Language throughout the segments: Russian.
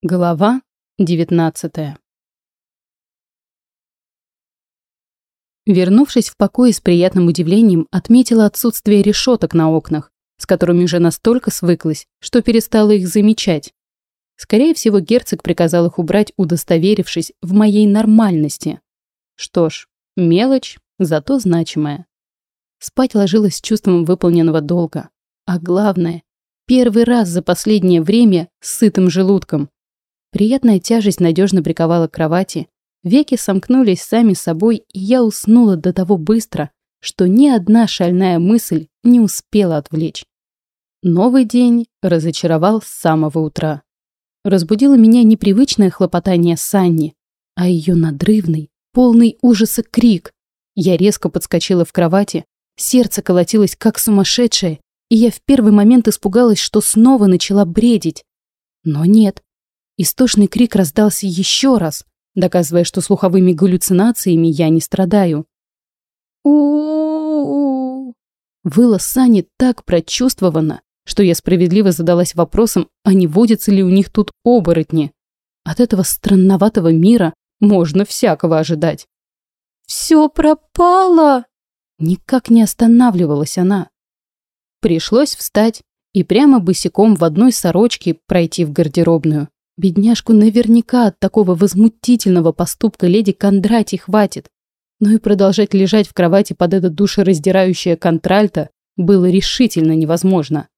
Глава 19 Вернувшись в покой с приятным удивлением, отметила отсутствие решеток на окнах, с которыми уже настолько свыклась, что перестала их замечать. Скорее всего, герцог приказал их убрать, удостоверившись в моей нормальности. Что ж, мелочь, зато значимая. Спать ложилась с чувством выполненного долга. А главное, первый раз за последнее время с сытым желудком – Приятная тяжесть надежно приковала к кровати. Веки сомкнулись сами собой, и я уснула до того быстро, что ни одна шальная мысль не успела отвлечь. Новый день разочаровал с самого утра. Разбудило меня непривычное хлопотание Санни, а ее надрывный, полный ужаса крик. Я резко подскочила в кровати, сердце колотилось как сумасшедшее, и я в первый момент испугалась, что снова начала бредить. Но нет, Истошный крик раздался еще раз, доказывая, что слуховыми галлюцинациями я не страдаю. у Выла Сани так прочувствовано, что я справедливо задалась вопросом, а не водятся ли у них тут оборотни. От этого странноватого мира можно всякого ожидать. «Все пропало!» Никак не останавливалась она. Пришлось встать и прямо босиком в одной сорочке пройти в гардеробную. Бедняжку наверняка от такого возмутительного поступка леди Кондрати хватит. Но и продолжать лежать в кровати под это душераздирающее контральто было решительно невозможно.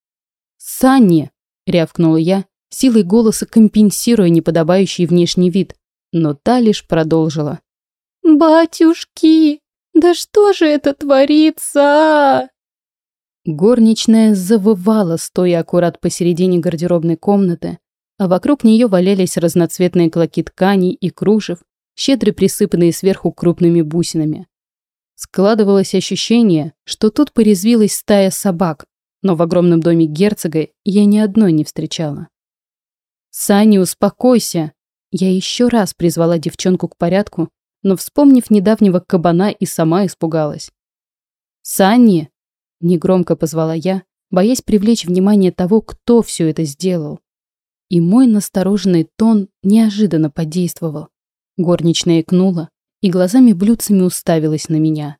«Санни!» – рявкнула я, силой голоса компенсируя неподобающий внешний вид. Но та лишь продолжила. «Батюшки, да что же это творится?» Горничная завывала, стоя аккурат посередине гардеробной комнаты, а вокруг нее валялись разноцветные клоки тканей и кружев, щедро присыпанные сверху крупными бусинами. Складывалось ощущение, что тут порезвилась стая собак, но в огромном доме герцога я ни одной не встречала. «Санни, успокойся!» Я еще раз призвала девчонку к порядку, но, вспомнив недавнего кабана, и сама испугалась. «Санни!» – негромко позвала я, боясь привлечь внимание того, кто все это сделал. И мой настороженный тон неожиданно подействовал. Горничная икнула и глазами-блюдцами уставилась на меня.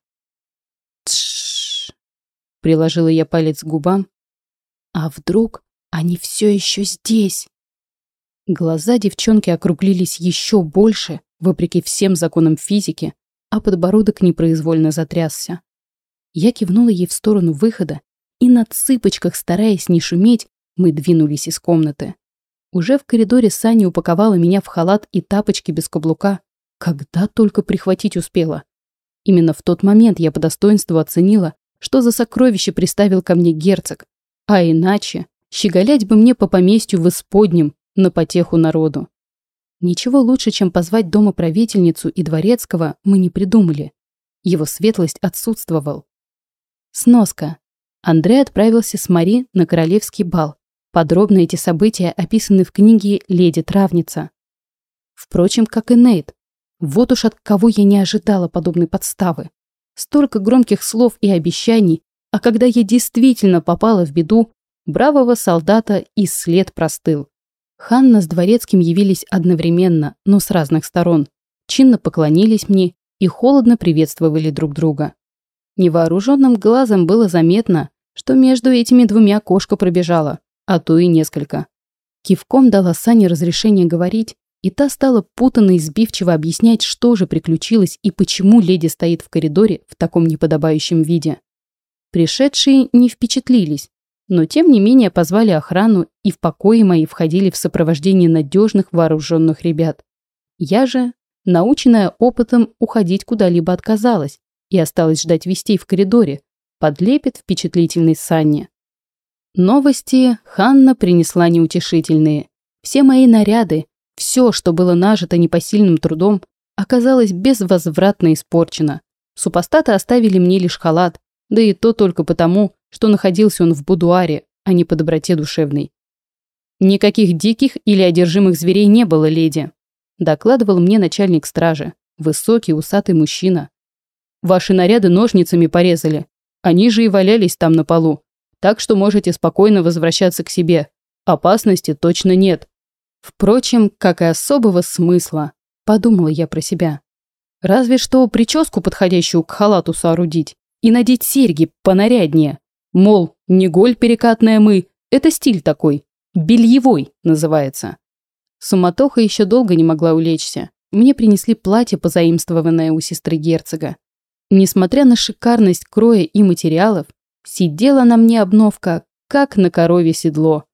«Тш!» — приложила я палец к губам. «А вдруг они все еще здесь?» Глаза девчонки округлились еще больше, вопреки всем законам физики, а подбородок непроизвольно затрясся. Я кивнула ей в сторону выхода, и на цыпочках, стараясь не шуметь, мы двинулись из комнаты. Уже в коридоре Саня упаковала меня в халат и тапочки без каблука. Когда только прихватить успела. Именно в тот момент я по достоинству оценила, что за сокровище приставил ко мне герцог. А иначе щеголять бы мне по поместью в исподнем на потеху народу. Ничего лучше, чем позвать дома правительницу и дворецкого, мы не придумали. Его светлость отсутствовал. Сноска. Андрей отправился с Мари на королевский бал, Подробно эти события описаны в книге «Леди Травница». Впрочем, как и Нейт. Вот уж от кого я не ожидала подобной подставы. Столько громких слов и обещаний, а когда я действительно попала в беду, бравого солдата и след простыл. Ханна с дворецким явились одновременно, но с разных сторон. Чинно поклонились мне и холодно приветствовали друг друга. Невооруженным глазом было заметно, что между этими двумя кошка пробежала а то и несколько. Кивком дала Сане разрешение говорить, и та стала путанно и сбивчиво объяснять, что же приключилось и почему леди стоит в коридоре в таком неподобающем виде. Пришедшие не впечатлились, но тем не менее позвали охрану и в покои мои входили в сопровождении надежных вооруженных ребят. Я же, наученная опытом, уходить куда-либо отказалась и осталась ждать вестей в коридоре, подлепит впечатлительной Санне. Новости Ханна принесла неутешительные. Все мои наряды, все, что было нажито непосильным трудом, оказалось безвозвратно испорчено. Супостаты оставили мне лишь халат, да и то только потому, что находился он в будуаре, а не по доброте душевной. Никаких диких или одержимых зверей не было, леди, докладывал мне начальник стражи, высокий усатый мужчина. Ваши наряды ножницами порезали, они же и валялись там на полу, так что можете спокойно возвращаться к себе. Опасности точно нет. Впрочем, как и особого смысла, подумала я про себя. Разве что прическу, подходящую к халату, соорудить и надеть серьги понаряднее. Мол, не голь перекатная мы, это стиль такой, бельевой называется. Суматоха еще долго не могла улечься. Мне принесли платье, позаимствованное у сестры герцога. Несмотря на шикарность кроя и материалов, сидела на мне обновка, как на корове седло.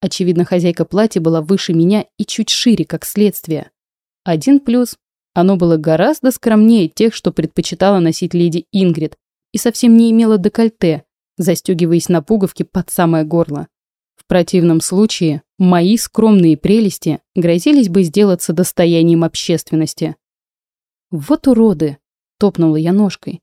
Очевидно, хозяйка платья была выше меня и чуть шире, как следствие. Один плюс – оно было гораздо скромнее тех, что предпочитала носить леди Ингрид, и совсем не имело декольте, застегиваясь на пуговки под самое горло. В противном случае мои скромные прелести грозились бы сделаться достоянием общественности. «Вот уроды!» – топнула я ножкой.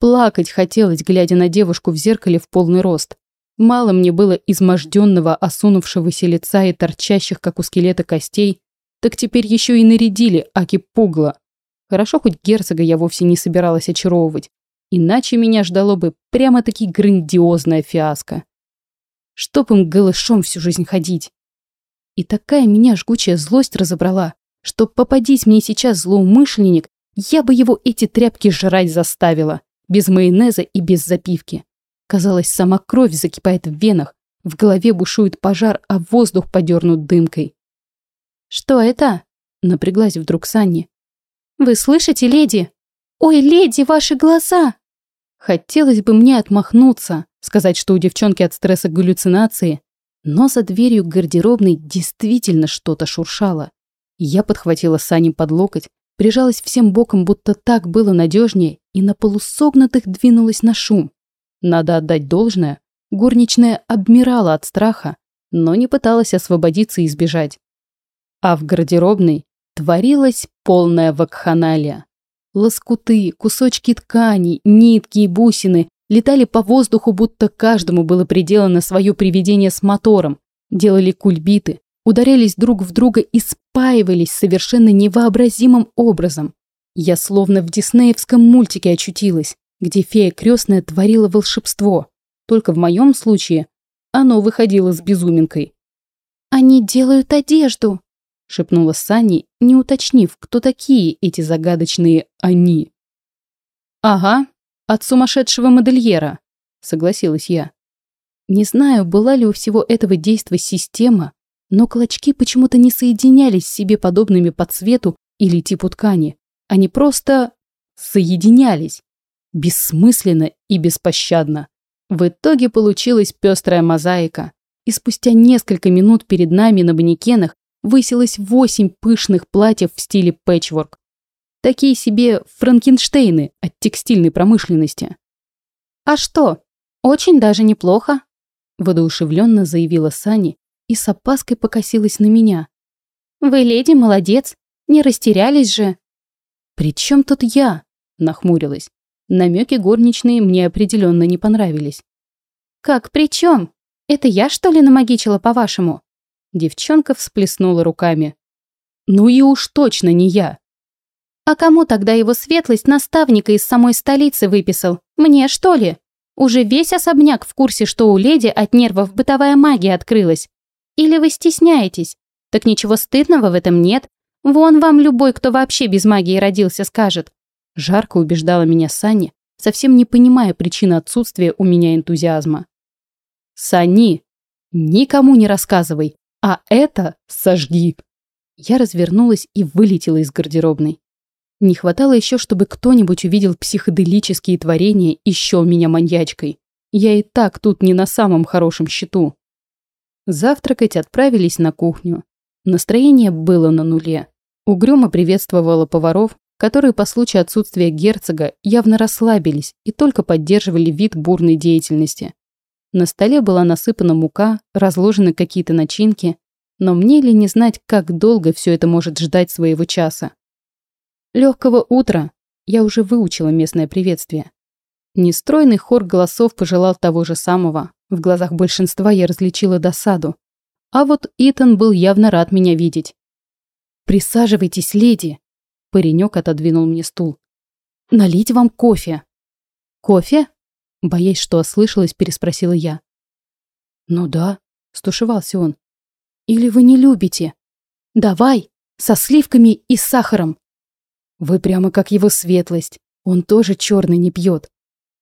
Плакать хотелось, глядя на девушку в зеркале в полный рост. Мало мне было изможденного, осунувшегося лица и торчащих, как у скелета, костей, так теперь еще и нарядили Аки Пугла. Хорошо, хоть герцога я вовсе не собиралась очаровывать. Иначе меня ждало бы прямо-таки грандиозная фиаско. Чтоб им голышом всю жизнь ходить. И такая меня жгучая злость разобрала, что попадись мне сейчас злоумышленник, я бы его эти тряпки жрать заставила, без майонеза и без запивки. Казалось, сама кровь закипает в венах, в голове бушует пожар, а воздух подернут дымкой. «Что это?» — напряглась вдруг Санни. «Вы слышите, леди? Ой, леди, ваши глаза!» Хотелось бы мне отмахнуться, сказать, что у девчонки от стресса галлюцинации, но за дверью гардеробной действительно что-то шуршало. Я подхватила Сани под локоть, прижалась всем боком, будто так было надежнее, и на полусогнутых двинулась на шум. Надо отдать должное, горничная обмирала от страха, но не пыталась освободиться и сбежать. А в гардеробной творилась полная вакханалия. Лоскуты, кусочки ткани, нитки и бусины летали по воздуху, будто каждому было приделано свое привидение с мотором, делали кульбиты, ударялись друг в друга и спаивались совершенно невообразимым образом. Я словно в диснеевском мультике очутилась, где фея крестная творила волшебство. Только в моем случае оно выходило с безуминкой. «Они делают одежду», — шепнула Сани, не уточнив, кто такие эти загадочные «они». «Ага, от сумасшедшего модельера», — согласилась я. Не знаю, была ли у всего этого действа система, но клочки почему-то не соединялись с себе подобными по цвету или типу ткани. Они просто соединялись. Бессмысленно и беспощадно. В итоге получилась пестрая мозаика. И спустя несколько минут перед нами на манекенах высилось восемь пышных платьев в стиле пэтчворк. Такие себе франкенштейны от текстильной промышленности. «А что? Очень даже неплохо», – воодушевленно заявила Сани и с опаской покосилась на меня. «Вы, леди, молодец, не растерялись же». «При чем тут я?» – нахмурилась. Намеки горничные мне определенно не понравились. «Как при чем? Это я, что ли, намагичила, по-вашему?» Девчонка всплеснула руками. «Ну и уж точно не я!» «А кому тогда его светлость наставника из самой столицы выписал? Мне, что ли? Уже весь особняк в курсе, что у леди от нервов бытовая магия открылась. Или вы стесняетесь? Так ничего стыдного в этом нет. Вон вам любой, кто вообще без магии родился, скажет. Жарко убеждала меня Санни, совсем не понимая причины отсутствия у меня энтузиазма. «Сани, никому не рассказывай, а это сожги!» Я развернулась и вылетела из гардеробной. Не хватало еще, чтобы кто-нибудь увидел психоделические творения и меня маньячкой. Я и так тут не на самом хорошем счету. Завтракать отправились на кухню. Настроение было на нуле. Угрюмо приветствовала поваров, которые по случаю отсутствия герцога явно расслабились и только поддерживали вид бурной деятельности. На столе была насыпана мука, разложены какие-то начинки, но мне ли не знать, как долго все это может ждать своего часа. Легкого утра я уже выучила местное приветствие. Нестройный хор голосов пожелал того же самого. В глазах большинства я различила досаду. А вот Итан был явно рад меня видеть. «Присаживайтесь, леди!» Паренек отодвинул мне стул. «Налить вам кофе». «Кофе?» Боясь, что ослышалась, переспросила я. «Ну да», — стушевался он. «Или вы не любите?» Давай, со сливками и сахаром. Вы прямо как его светлость. Он тоже черный не пьет.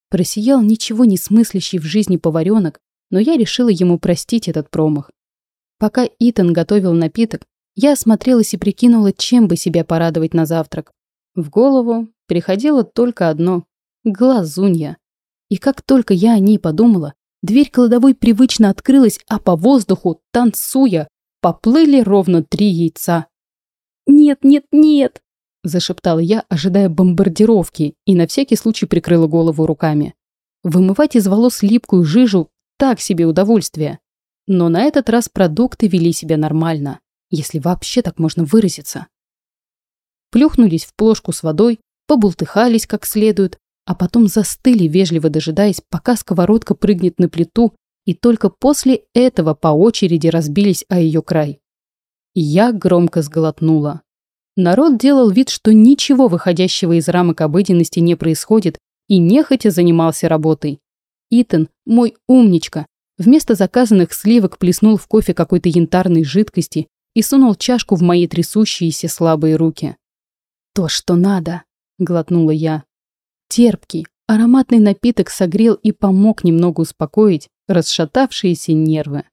Просиял ничего не смыслящий в жизни поваренок, но я решила ему простить этот промах. Пока Итан готовил напиток, я осмотрелась и прикинула, чем бы себя порадовать на завтрак. В голову приходило только одно – глазунья. И как только я о ней подумала, дверь кладовой привычно открылась, а по воздуху, танцуя, поплыли ровно три яйца. «Нет, нет, нет!» – зашептала я, ожидая бомбардировки, и на всякий случай прикрыла голову руками. Вымывать из волос липкую жижу – так себе удовольствие. Но на этот раз продукты вели себя нормально, если вообще так можно выразиться. Плюхнулись в плошку с водой, побултыхались как следует, а потом застыли, вежливо дожидаясь, пока сковородка прыгнет на плиту, и только после этого по очереди разбились о ее край. Я громко сглотнула. Народ делал вид, что ничего выходящего из рамок обыденности не происходит, и нехотя занимался работой. Итан, мой умничка, вместо заказанных сливок плеснул в кофе какой-то янтарной жидкости и сунул чашку в мои трясущиеся слабые руки. «То, что надо», — глотнула я. Терпкий, ароматный напиток согрел и помог немного успокоить расшатавшиеся нервы.